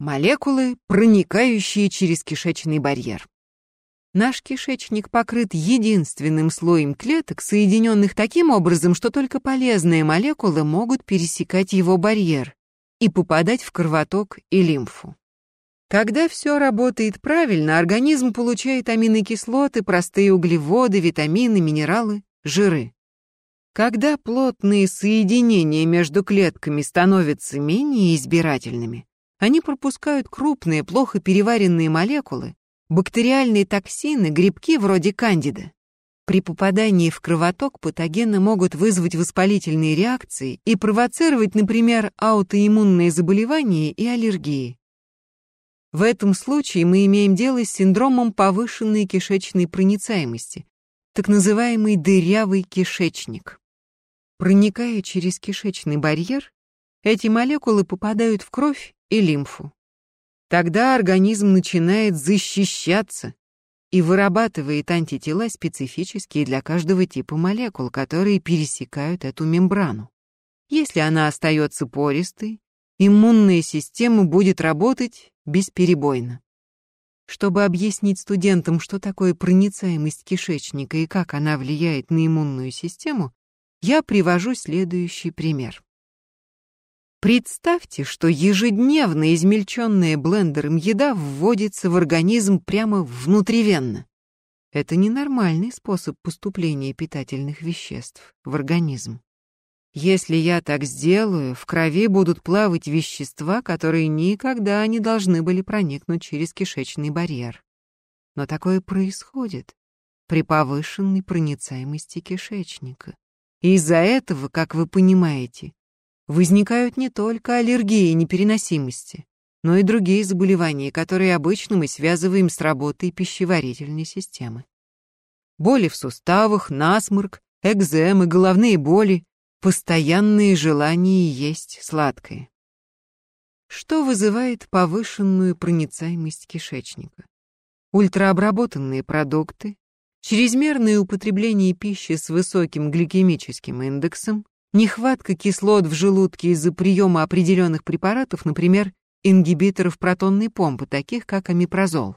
Молекулы, проникающие через кишечный барьер. Наш кишечник покрыт единственным слоем клеток, соединенных таким образом, что только полезные молекулы могут пересекать его барьер и попадать в кровоток и лимфу. Когда все работает правильно, организм получает аминокислоты, простые углеводы, витамины, минералы, жиры. Когда плотные соединения между клетками становятся менее избирательными, они пропускают крупные, плохо переваренные молекулы, бактериальные токсины, грибки вроде кандида. При попадании в кровоток патогены могут вызвать воспалительные реакции и провоцировать, например, аутоиммунные заболевания и аллергии. В этом случае мы имеем дело с синдромом повышенной кишечной проницаемости, так называемый дырявый кишечник. Проникая через кишечный барьер, эти молекулы попадают в кровь и лимфу. Тогда организм начинает защищаться и вырабатывает антитела, специфические для каждого типа молекул, которые пересекают эту мембрану. Если она остается пористой, иммунная система будет работать бесперебойно. Чтобы объяснить студентам, что такое проницаемость кишечника и как она влияет на иммунную систему, я привожу следующий пример. Представьте, что ежедневно измельченная блендером еда вводится в организм прямо внутривенно. Это ненормальный способ поступления питательных веществ в организм. Если я так сделаю, в крови будут плавать вещества, которые никогда не должны были проникнуть через кишечный барьер. Но такое происходит при повышенной проницаемости кишечника. И из-за этого, как вы понимаете, возникают не только аллергии и непереносимости, но и другие заболевания, которые обычно мы связываем с работой пищеварительной системы. Боли в суставах, насморк, экземы, головные боли, постоянные желания есть сладкое. Что вызывает повышенную проницаемость кишечника? Ультраобработанные продукты, чрезмерное употребление пищи с высоким гликемическим индексом, Нехватка кислот в желудке из-за приема определенных препаратов, например, ингибиторов протонной помпы, таких как амипрозол.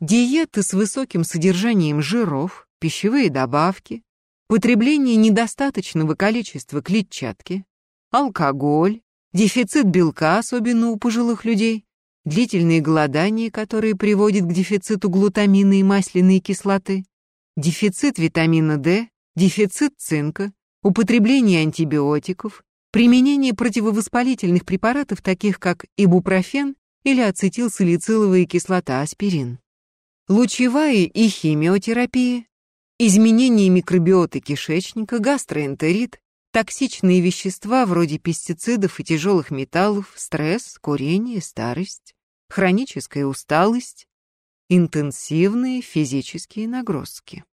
Диеты с высоким содержанием жиров, пищевые добавки, потребление недостаточного количества клетчатки, алкоголь, дефицит белка, особенно у пожилых людей, длительные голодания, которые приводят к дефициту глутамина и масляной кислоты, дефицит витамина D, дефицит цинка, употребление антибиотиков, применение противовоспалительных препаратов, таких как ибупрофен или ацетилсалициловая кислота аспирин, лучевая и химиотерапия, изменение микробиоты кишечника, гастроэнтерит, токсичные вещества вроде пестицидов и тяжелых металлов, стресс, курение, старость, хроническая усталость, интенсивные физические нагрузки.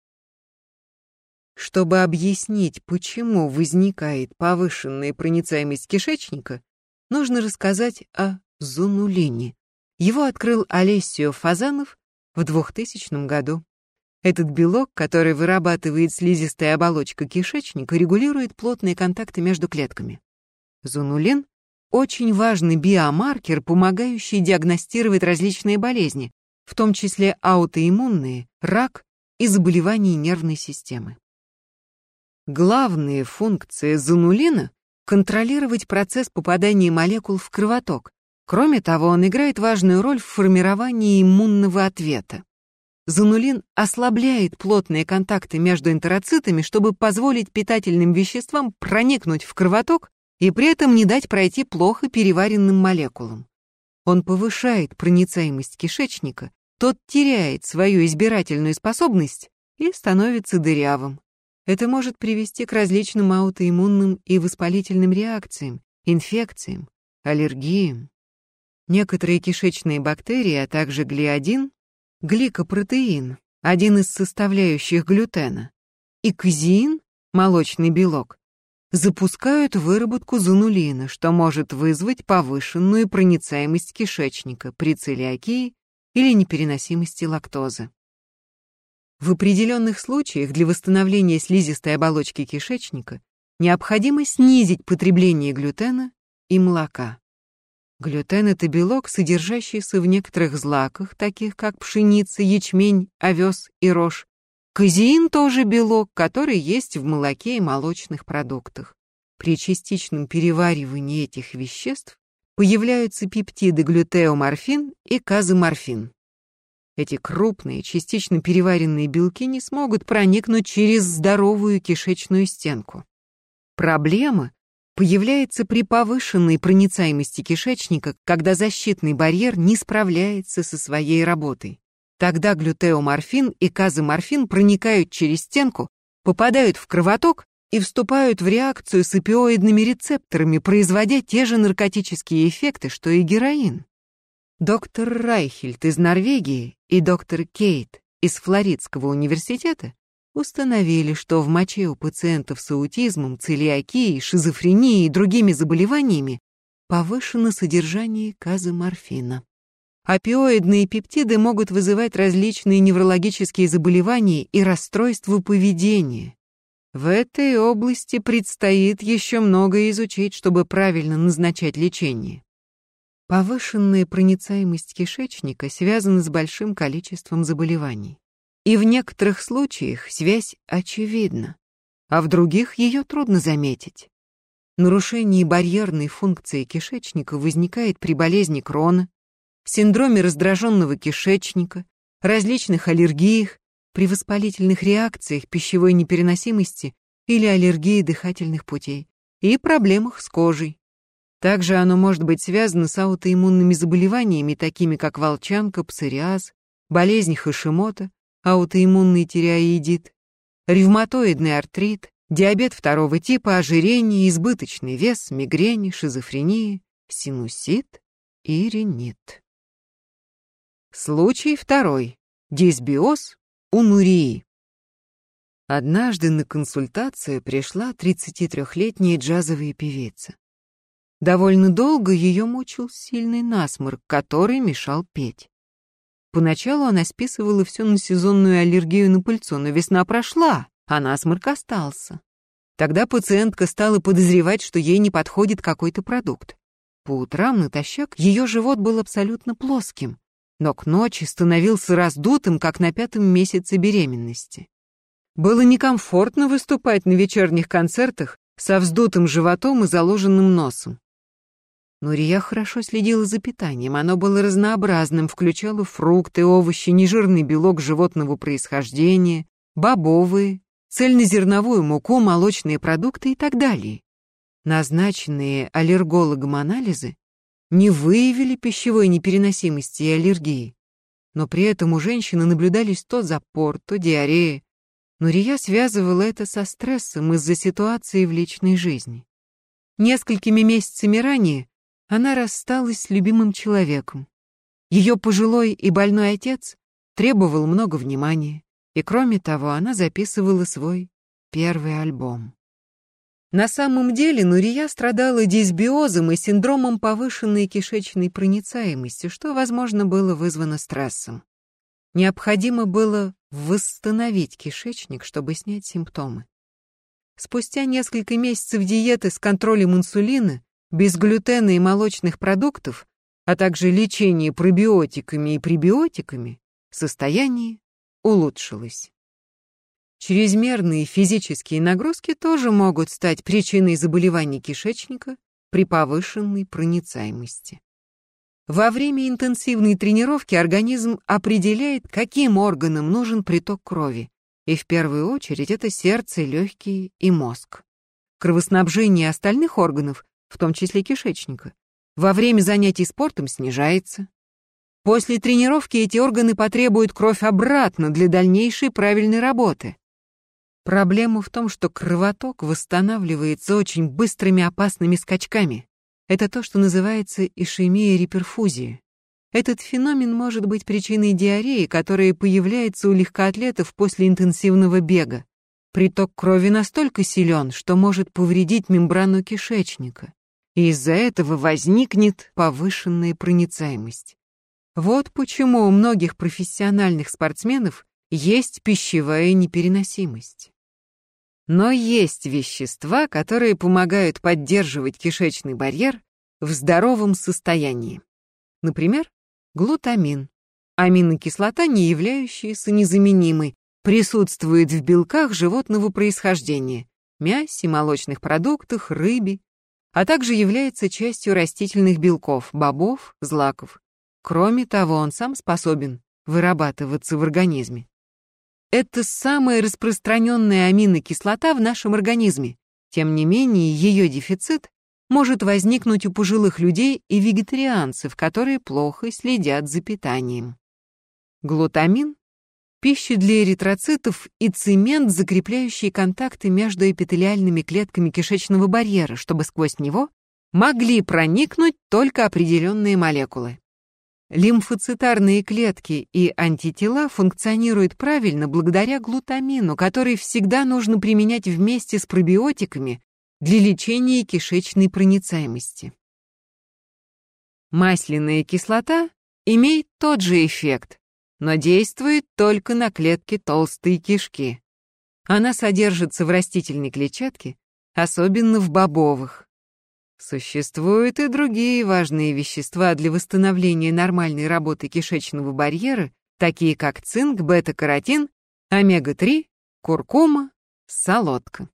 Чтобы объяснить, почему возникает повышенная проницаемость кишечника, нужно рассказать о зонулине. Его открыл Олесио Фазанов в 2000 году. Этот белок, который вырабатывает слизистая оболочка кишечника, регулирует плотные контакты между клетками. Зонулин – очень важный биомаркер, помогающий диагностировать различные болезни, в том числе аутоиммунные, рак и заболевания нервной системы. Главные функции занулина — контролировать процесс попадания молекул в кровоток. Кроме того, он играет важную роль в формировании иммунного ответа. Занулин ослабляет плотные контакты между энтероцитами, чтобы позволить питательным веществам проникнуть в кровоток и при этом не дать пройти плохо переваренным молекулам. Он повышает проницаемость кишечника, тот теряет свою избирательную способность и становится дырявым. Это может привести к различным аутоиммунным и воспалительным реакциям, инфекциям, аллергиям. Некоторые кишечные бактерии, а также глиадин, гликопротеин, один из составляющих глютена, и казеин, молочный белок, запускают выработку занулина, что может вызвать повышенную проницаемость кишечника при целиакии или непереносимости лактозы. В определенных случаях для восстановления слизистой оболочки кишечника необходимо снизить потребление глютена и молока. Глютен — это белок, содержащийся в некоторых злаках, таких как пшеница, ячмень, овес и рожь. Казеин тоже белок, который есть в молоке и молочных продуктах. При частичном переваривании этих веществ появляются пептиды глютеоморфин и казоморфин. Эти крупные, частично переваренные белки не смогут проникнуть через здоровую кишечную стенку. Проблема появляется при повышенной проницаемости кишечника, когда защитный барьер не справляется со своей работой. Тогда глютеоморфин и казоморфин проникают через стенку, попадают в кровоток и вступают в реакцию с опиоидными рецепторами, производя те же наркотические эффекты, что и героин. Доктор Райхельд из Норвегии и доктор Кейт из Флоридского университета установили, что в моче у пациентов с аутизмом, целиакией, шизофренией и другими заболеваниями повышено содержание казоморфина. Опиоидные пептиды могут вызывать различные неврологические заболевания и расстройства поведения. В этой области предстоит еще многое изучить, чтобы правильно назначать лечение. Повышенная проницаемость кишечника связана с большим количеством заболеваний. И в некоторых случаях связь очевидна, а в других ее трудно заметить. Нарушение барьерной функции кишечника возникает при болезни Крона, синдроме раздраженного кишечника, различных аллергиях, при воспалительных реакциях пищевой непереносимости или аллергии дыхательных путей и проблемах с кожей. Также оно может быть связано с аутоиммунными заболеваниями, такими как волчанка, псориаз, болезнь Хашимота, аутоиммунный тиреоидит, ревматоидный артрит, диабет второго типа, ожирение, избыточный вес, мигрень, шизофрения, синусит и ринит. Случай второй. Дисбиоз у Нурии. Однажды на консультацию пришла 33-летняя джазовая певица. Довольно долго ее мучил сильный насморк, который мешал петь. Поначалу она списывала все на сезонную аллергию на пыльцу, но весна прошла, а насморк остался. Тогда пациентка стала подозревать, что ей не подходит какой-то продукт. По утрам натощак ее живот был абсолютно плоским, но к ночи становился раздутым, как на пятом месяце беременности. Было некомфортно выступать на вечерних концертах со вздутым животом и заложенным носом. Нурия хорошо следила за питанием, оно было разнообразным, включало фрукты, овощи, нежирный белок животного происхождения, бобовые, цельнозерновую муку, молочные продукты и так далее. Назначенные аллергологом анализы не выявили пищевой непереносимости и аллергии, но при этом у женщины наблюдались то запор, то диарея. Нурия связывала это со стрессом из-за ситуации в личной жизни. Несколькими месяцами ранее она рассталась с любимым человеком. Ее пожилой и больной отец требовал много внимания, и кроме того, она записывала свой первый альбом. На самом деле Нурия страдала дисбиозом и синдромом повышенной кишечной проницаемости, что, возможно, было вызвано стрессом. Необходимо было восстановить кишечник, чтобы снять симптомы. Спустя несколько месяцев диеты с контролем инсулина без глютена и молочных продуктов, а также лечение пробиотиками и пребиотиками, состояние улучшилось. Чрезмерные физические нагрузки тоже могут стать причиной заболеваний кишечника при повышенной проницаемости. Во время интенсивной тренировки организм определяет, каким органам нужен приток крови, и в первую очередь это сердце, легкие и мозг. Кровоснабжение остальных органов в том числе кишечника, во время занятий спортом снижается. После тренировки эти органы потребуют кровь обратно для дальнейшей правильной работы. Проблема в том, что кровоток восстанавливается очень быстрыми опасными скачками. Это то, что называется ишемия реперфузии. Этот феномен может быть причиной диареи, которая появляется у легкоатлетов после интенсивного бега. Приток крови настолько силен, что может повредить мембрану кишечника и из-за этого возникнет повышенная проницаемость. Вот почему у многих профессиональных спортсменов есть пищевая непереносимость. Но есть вещества, которые помогают поддерживать кишечный барьер в здоровом состоянии. Например, глутамин, аминокислота, не являющаяся незаменимой, присутствует в белках животного происхождения, мясе, молочных продуктах, рыбе, а также является частью растительных белков, бобов, злаков. Кроме того, он сам способен вырабатываться в организме. Это самая распространенная аминокислота в нашем организме. Тем не менее, ее дефицит может возникнуть у пожилых людей и вегетарианцев, которые плохо следят за питанием. Глутамин – пища для эритроцитов и цемент, закрепляющий контакты между эпителиальными клетками кишечного барьера, чтобы сквозь него могли проникнуть только определенные молекулы. Лимфоцитарные клетки и антитела функционируют правильно благодаря глутамину, который всегда нужно применять вместе с пробиотиками для лечения кишечной проницаемости. Масляная кислота имеет тот же эффект, но действует только на клетки толстой кишки. Она содержится в растительной клетчатке, особенно в бобовых. Существуют и другие важные вещества для восстановления нормальной работы кишечного барьера, такие как цинк, бета-каротин, омега-3, куркума, солодка.